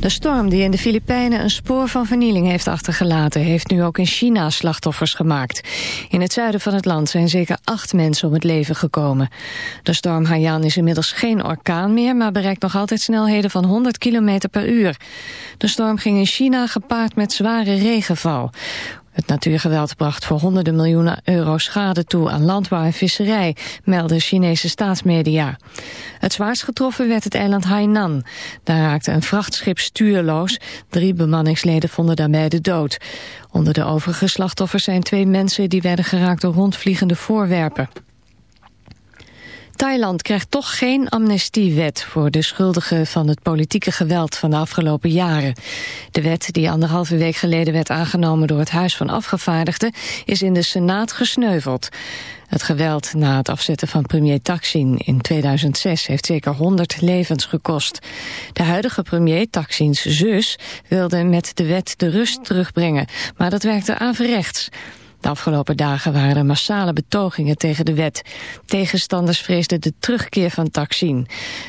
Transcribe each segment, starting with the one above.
De storm die in de Filipijnen een spoor van vernieling heeft achtergelaten... heeft nu ook in China slachtoffers gemaakt. In het zuiden van het land zijn zeker acht mensen om het leven gekomen. De storm Haiyan is inmiddels geen orkaan meer... maar bereikt nog altijd snelheden van 100 km per uur. De storm ging in China gepaard met zware regenval. Het natuurgeweld bracht voor honderden miljoenen euro schade toe aan landbouw en visserij, melden Chinese staatsmedia. Het zwaarst getroffen werd het eiland Hainan. Daar raakte een vrachtschip stuurloos. Drie bemanningsleden vonden daarbij de dood. Onder de overige slachtoffers zijn twee mensen die werden geraakt door rondvliegende voorwerpen. Thailand krijgt toch geen amnestiewet voor de schuldigen van het politieke geweld van de afgelopen jaren. De wet, die anderhalve week geleden werd aangenomen door het Huis van Afgevaardigden, is in de Senaat gesneuveld. Het geweld na het afzetten van premier Taksin in 2006 heeft zeker 100 levens gekost. De huidige premier, Taksins zus, wilde met de wet de rust terugbrengen, maar dat werkte averechts. De afgelopen dagen waren er massale betogingen tegen de wet. Tegenstanders vreesden de terugkeer van Taksin.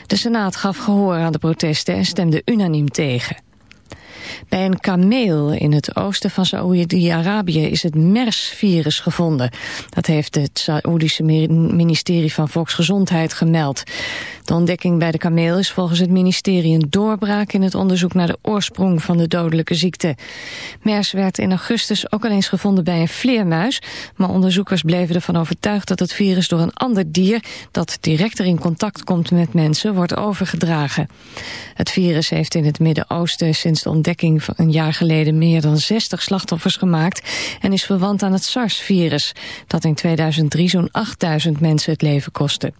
De Senaat gaf gehoor aan de protesten en stemde unaniem tegen. Bij een kameel in het oosten van Saoedi-Arabië is het MERS-virus gevonden. Dat heeft het Saoedische ministerie van Volksgezondheid gemeld. De ontdekking bij de kameel is volgens het ministerie een doorbraak in het onderzoek naar de oorsprong van de dodelijke ziekte. MERS werd in augustus ook al eens gevonden bij een vleermuis, maar onderzoekers bleven ervan overtuigd dat het virus door een ander dier dat directer in contact komt met mensen wordt overgedragen. Het virus heeft in het Midden-Oosten sinds de ontdekking van een jaar geleden meer dan 60 slachtoffers gemaakt en is verwant aan het SARS-virus dat in 2003 zo'n 8000 mensen het leven kostte.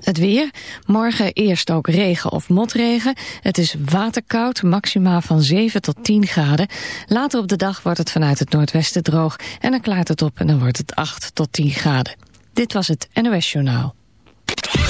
Het weer. Morgen eerst ook regen of motregen. Het is waterkoud, maxima van 7 tot 10 graden. Later op de dag wordt het vanuit het noordwesten droog. En dan klaart het op en dan wordt het 8 tot 10 graden. Dit was het NOS Journaal.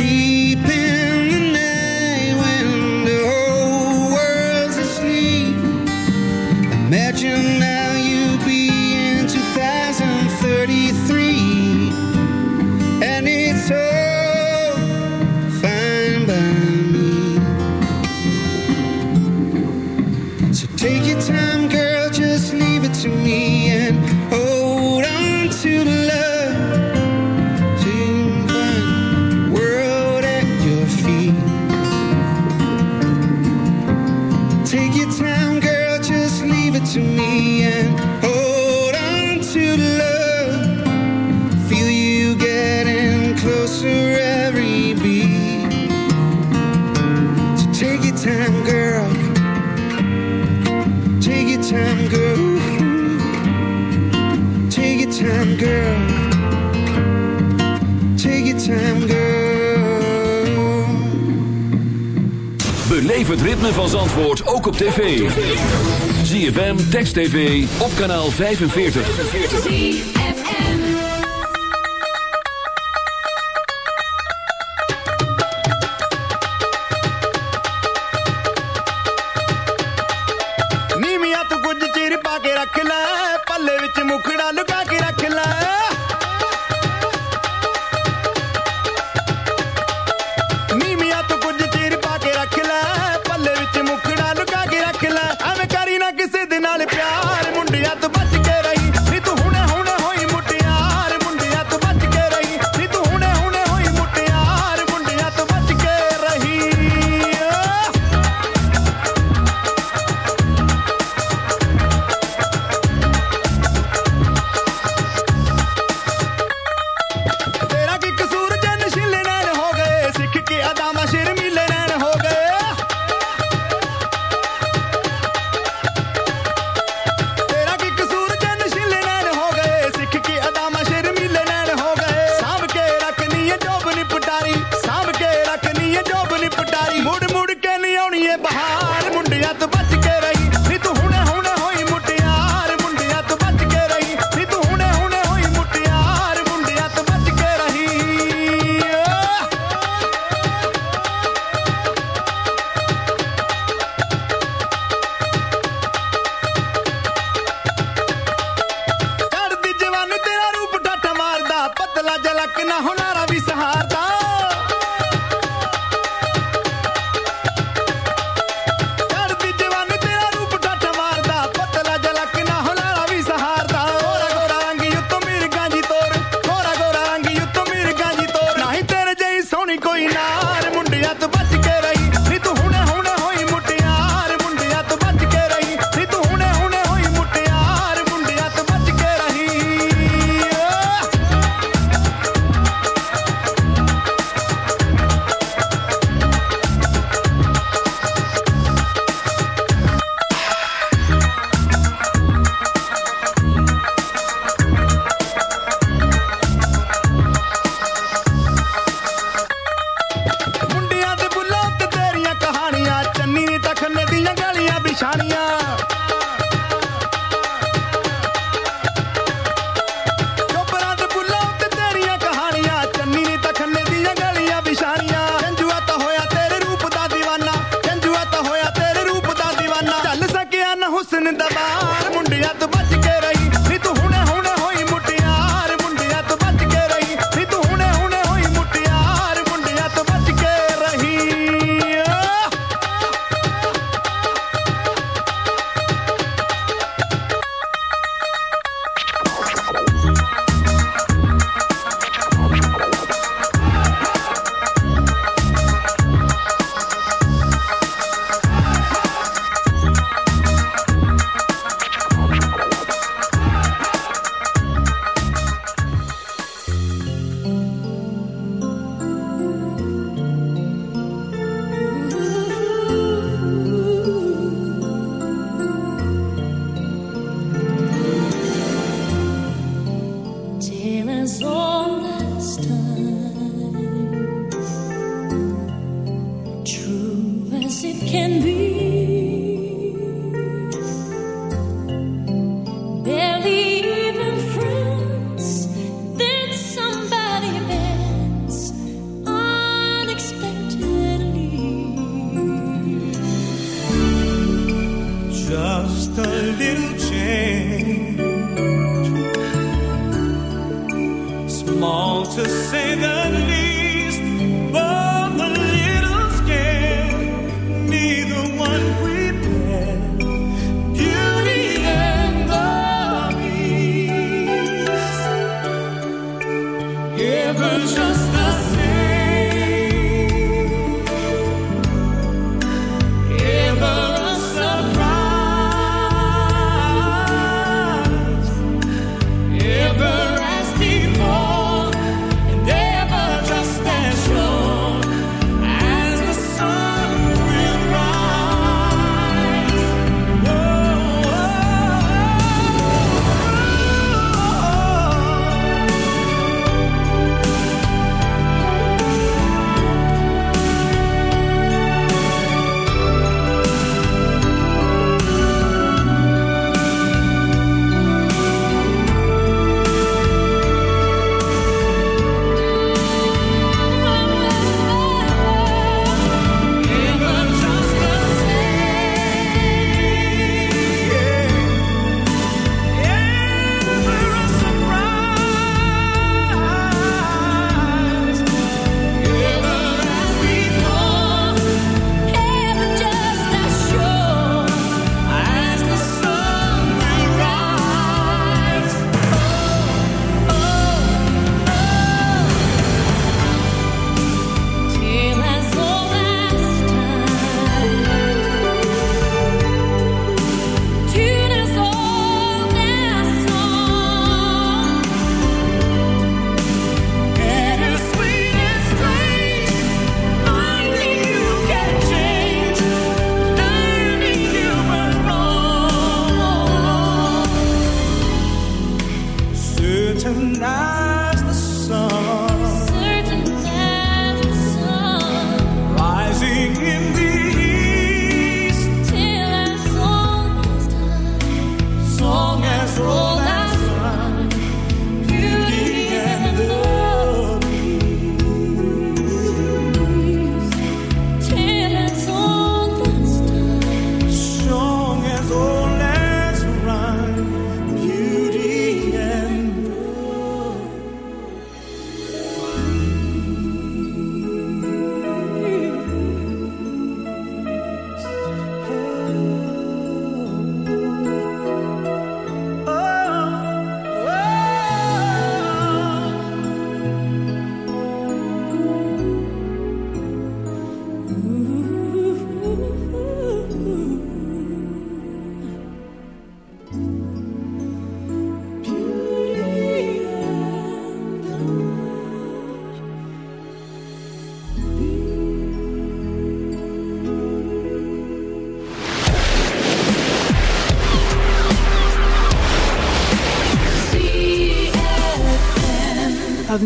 see TV op kanaal 45.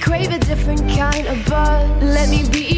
crave a different kind of buzz. Let me be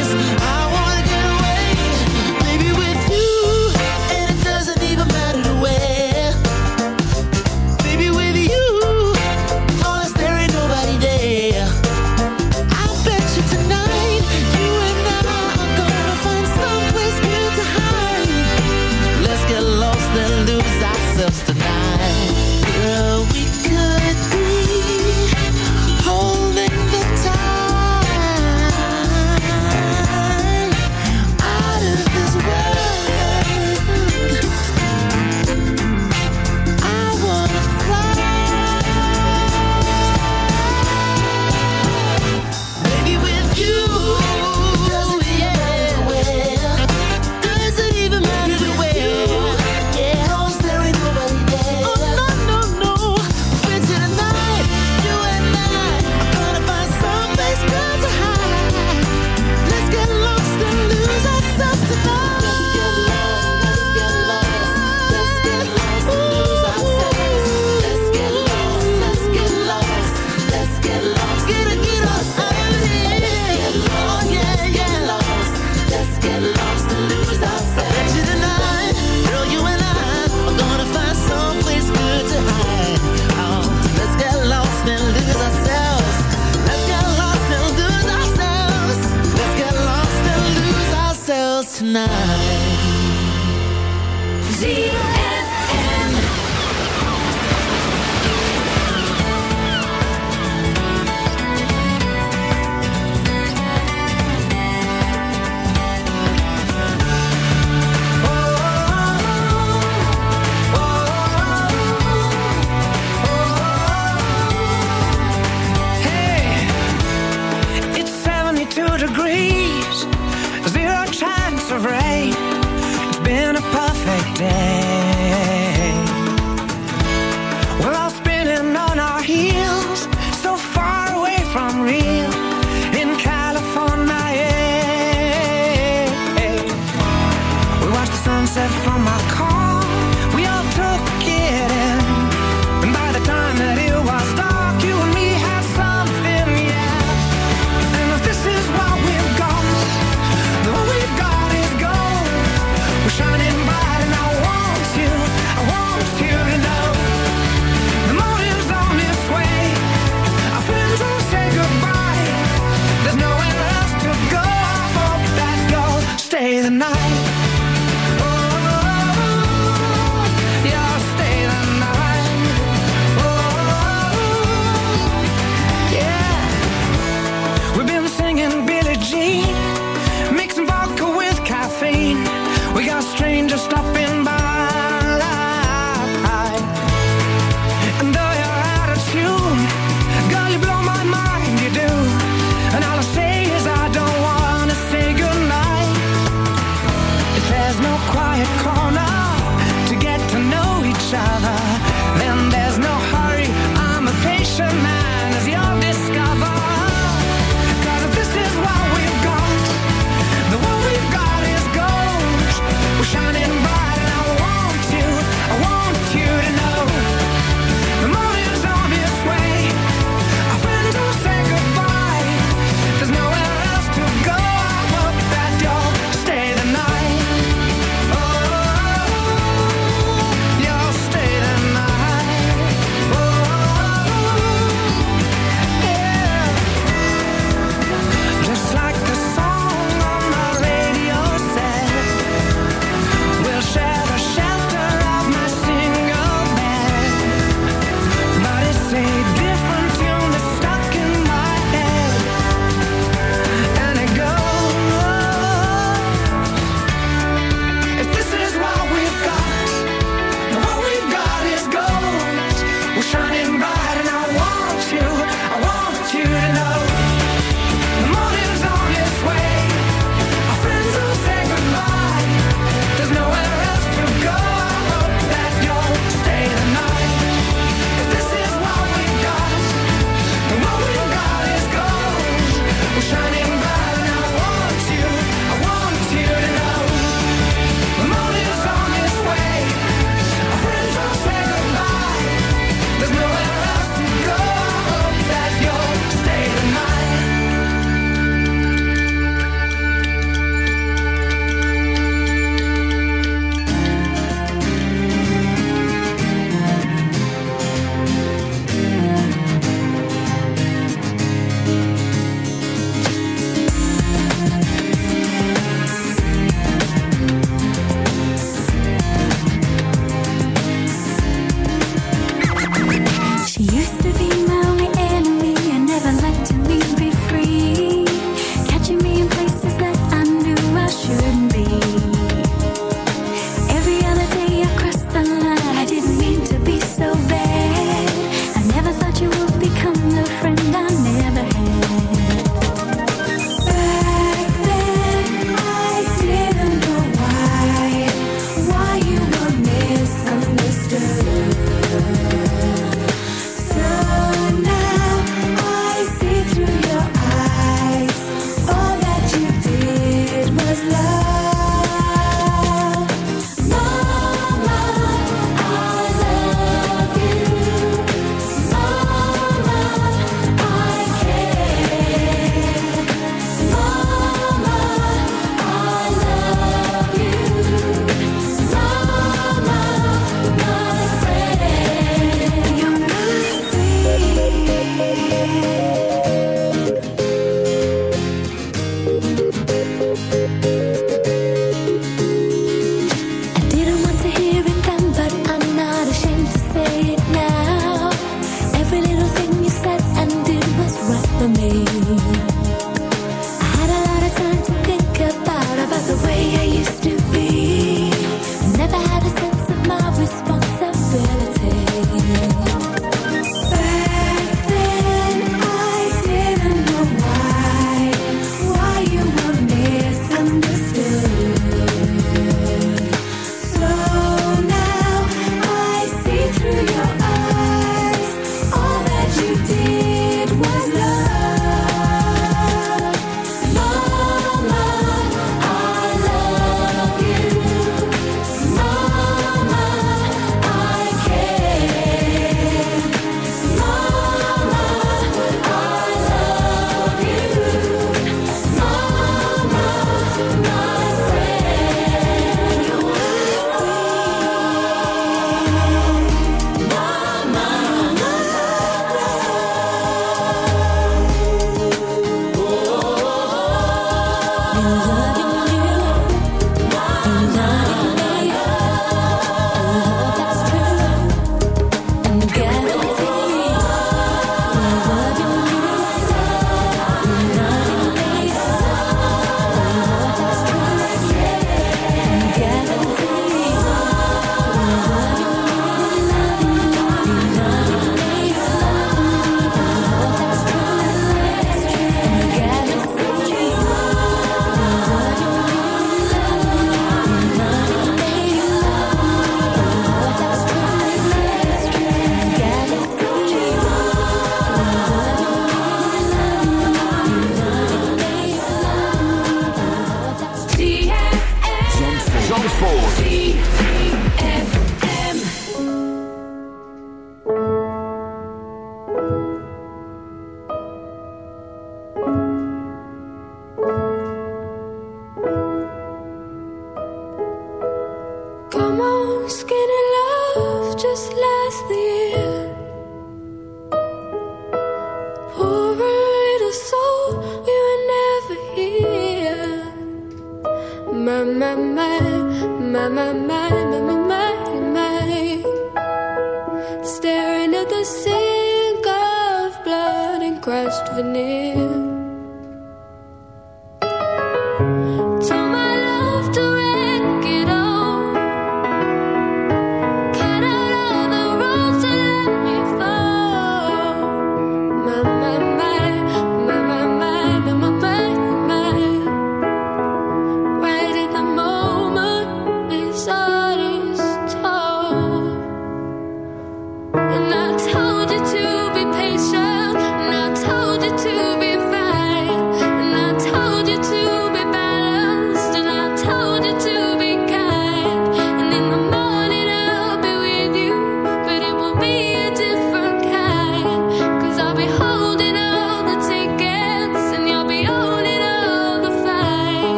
set free. love.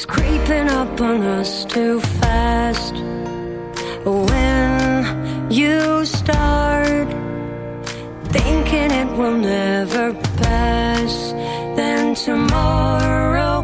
is creeping up on us too fast. When you start thinking it will never pass, then tomorrow